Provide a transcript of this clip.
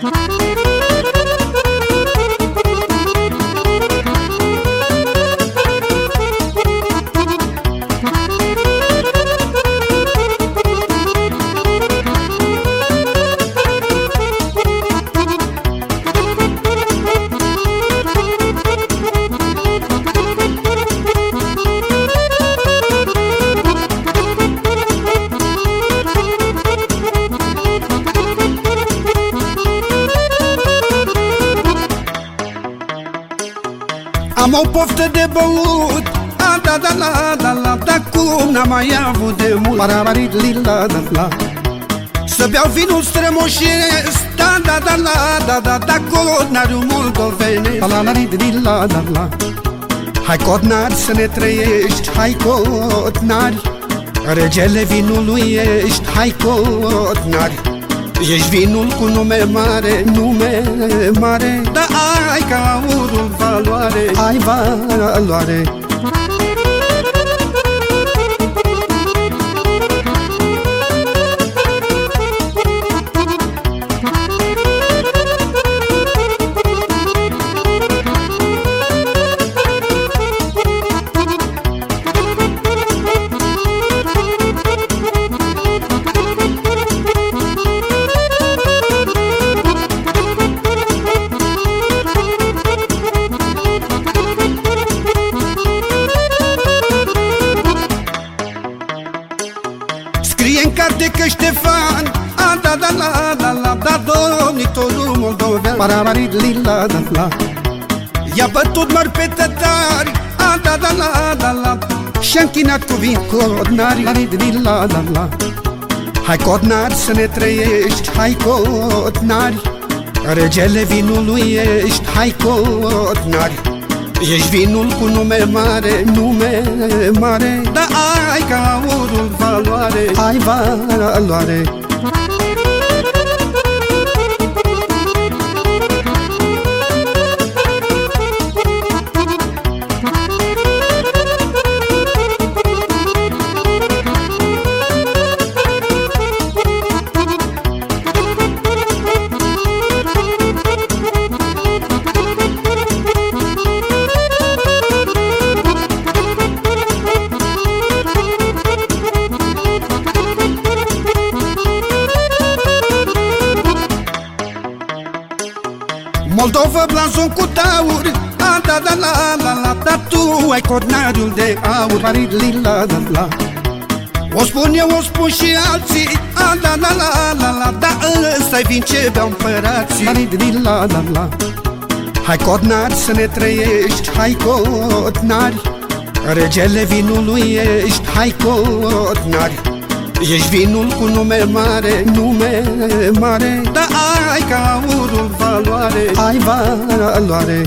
Bye. Am o poftă de băut. A, da, da, la, da, la Dar cum n-am mai avut de mult. Paramarit, li, la, da, la. Să beau vinul strămoșesc. Da, da, da, la, da, da Da, codnariu moldovenesc. La, la, li, la, da, la. Hai codnari să ne trăiești. Hai codnari Regele vinului ești. Hai codnari Ești vinul cu nume mare, nume mare. Dar ai ca aurul valoare, ai valoare că Ștefan A, da, da, la, da, la, da, domnitorul moldovean. Paramarit, li, la, da, la. I-a bătut mari pe tătari. A, da, da, la, da, la. Și-a închinat cu vin codnari. La, li, la, da, la. Hai codnari să ne trăiești. Hai codnari. Regele vinului ești. Hai codnari Ești vinul cu nume mare, nume mare. Dar ai ca aurul valoare, ai valoare Moldova blazon cu taur. A, da, da, la, la, la Dar tu ai cornariul de aur. Parit, li, la, da, la. O spun eu, o spun și alții. A, da, da, la, la, la Dar ăsta-i vin ce beau împărații. Parit, li, la, da, la. Hai codnari să ne trăiești. Hai codnari Regele vinului ești. Hai codnari Ești vinul cu nume mare, nume mare. Dar ai ca aurul valoare, ai valoare